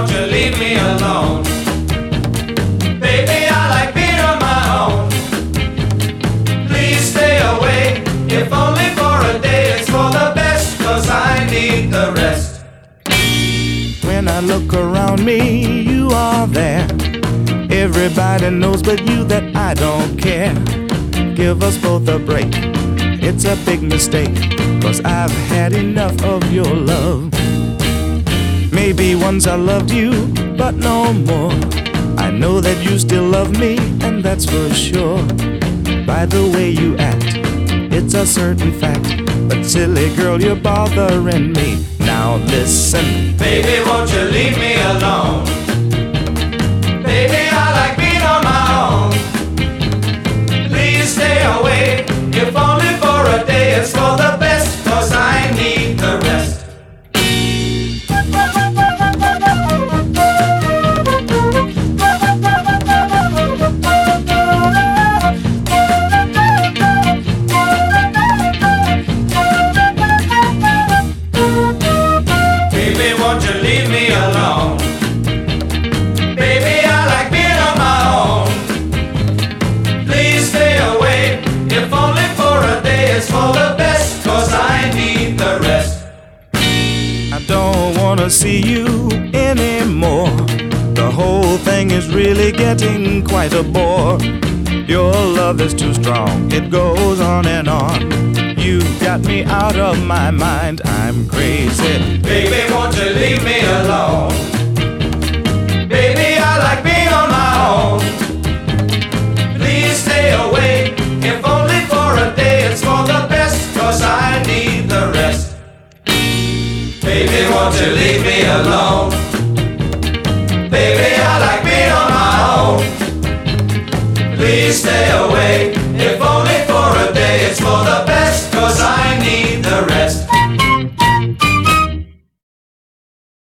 Won't you leave me alone? Baby, I like being on my own. Please stay away, if only for a day. It's for the I need the rest. When I look around me, you are there. Everybody knows but you that I don't care. Give us both a break. It's a big mistake, cause I've had enough of your love. Maybe once I loved you, but no more. I know that you still love me, and that's for sure. By the way you act, it's a certain fact. But silly girl, you're bothering me. Now listen. Baby, won't you leave me alone? Won't you leave me alone? Baby, I like being on my own. Please stay away, if only for a day. It's for the best, cause I need the rest. I don't wanna see you anymore. The whole thing is really getting quite a bore. Your love is too strong, it goes on and on. You've got me out of my mind, I'm crazy. Baby, Baby, won't you leave me alone? Baby, I like being on my own. Please stay away,